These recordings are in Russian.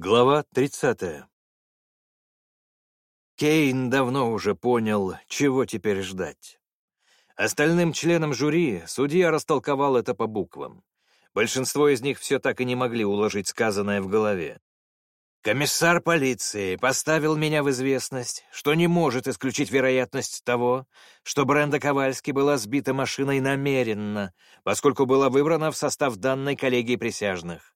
Глава 30. Кейн давно уже понял, чего теперь ждать. Остальным членам жюри судья растолковал это по буквам. Большинство из них все так и не могли уложить сказанное в голове. Комиссар полиции поставил меня в известность, что не может исключить вероятность того, что Бренда Ковальски была сбита машиной намеренно, поскольку была выбрана в состав данной коллегии присяжных.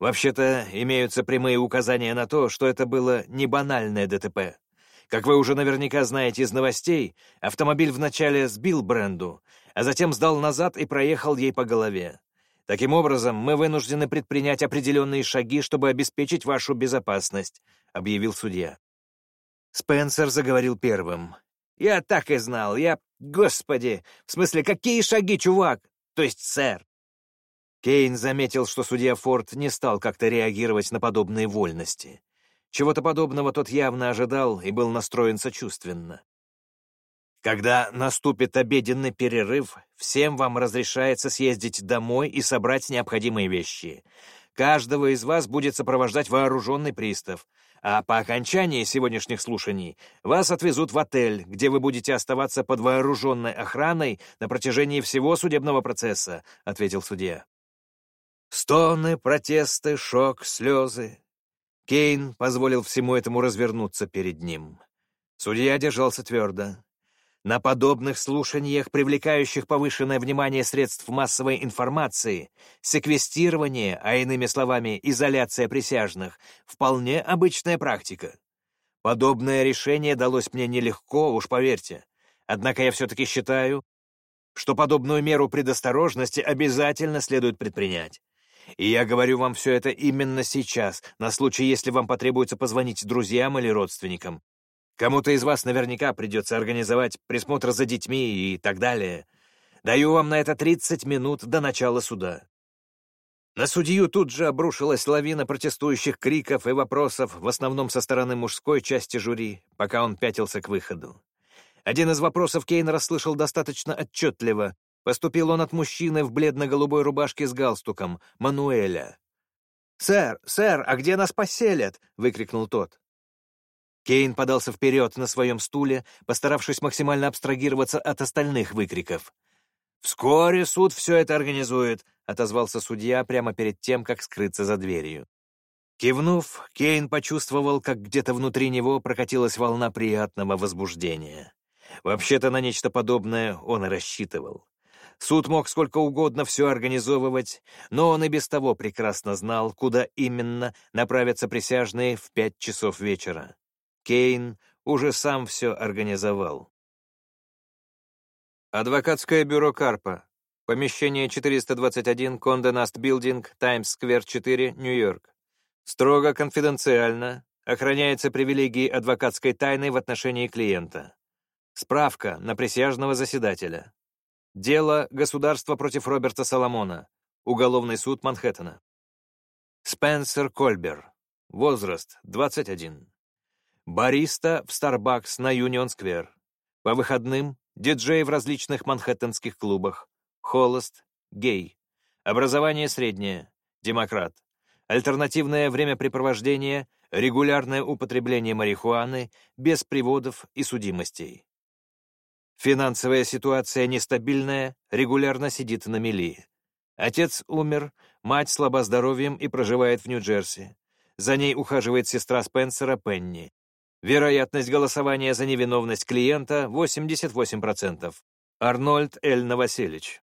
Вообще-то, имеются прямые указания на то, что это было не банальное ДТП. Как вы уже наверняка знаете из новостей, автомобиль вначале сбил Бренду, а затем сдал назад и проехал ей по голове. Таким образом, мы вынуждены предпринять определенные шаги, чтобы обеспечить вашу безопасность», — объявил судья. Спенсер заговорил первым. «Я так и знал. Я... Господи! В смысле, какие шаги, чувак? То есть, сэр?» Кейн заметил, что судья Форд не стал как-то реагировать на подобные вольности. Чего-то подобного тот явно ожидал и был настроен сочувственно. Когда наступит обеденный перерыв, всем вам разрешается съездить домой и собрать необходимые вещи. Каждого из вас будет сопровождать вооруженный пристав, а по окончании сегодняшних слушаний вас отвезут в отель, где вы будете оставаться под вооруженной охраной на протяжении всего судебного процесса», — ответил судья. Стоны, протесты, шок, слезы. Кейн позволил всему этому развернуться перед ним. Судья держался твердо. На подобных слушаниях, привлекающих повышенное внимание средств массовой информации, секвестирование, а иными словами, изоляция присяжных, вполне обычная практика. Подобное решение далось мне нелегко, уж поверьте. Однако я все-таки считаю, что подобную меру предосторожности обязательно следует предпринять. И я говорю вам все это именно сейчас, на случай, если вам потребуется позвонить друзьям или родственникам. Кому-то из вас наверняка придется организовать присмотр за детьми и так далее. Даю вам на это 30 минут до начала суда». На судью тут же обрушилась лавина протестующих криков и вопросов, в основном со стороны мужской части жюри, пока он пятился к выходу. Один из вопросов Кейн расслышал достаточно отчетливо, Поступил он от мужчины в бледно-голубой рубашке с галстуком, Мануэля. «Сэр, сэр, а где нас поселят?» — выкрикнул тот. Кейн подался вперед на своем стуле, постаравшись максимально абстрагироваться от остальных выкриков. «Вскоре суд все это организует», — отозвался судья прямо перед тем, как скрыться за дверью. Кивнув, Кейн почувствовал, как где-то внутри него прокатилась волна приятного возбуждения. Вообще-то на нечто подобное он и рассчитывал. Суд мог сколько угодно все организовывать, но он и без того прекрасно знал, куда именно направятся присяжные в пять часов вечера. Кейн уже сам все организовал. Адвокатское бюро Карпа. Помещение 421, Конде Наст Билдинг, Таймс-сквер 4, Нью-Йорк. Строго конфиденциально. Охраняется привилегией адвокатской тайны в отношении клиента. Справка на присяжного заседателя. Дело «Государство против Роберта Соломона». Уголовный суд Манхэттена. Спенсер Кольбер. Возраст 21. Бариста в Starbucks на Юнион-сквер. По выходным диджей в различных манхэттенских клубах. Холост. Гей. Образование среднее. Демократ. Альтернативное времяпрепровождение, регулярное употребление марихуаны, без приводов и судимостей. Финансовая ситуация нестабильная, регулярно сидит на мели. Отец умер, мать слаба здоровьем и проживает в Нью-Джерси. За ней ухаживает сестра Спенсера Пенни. Вероятность голосования за невиновность клиента — 88%. Арнольд Эль Новоселич.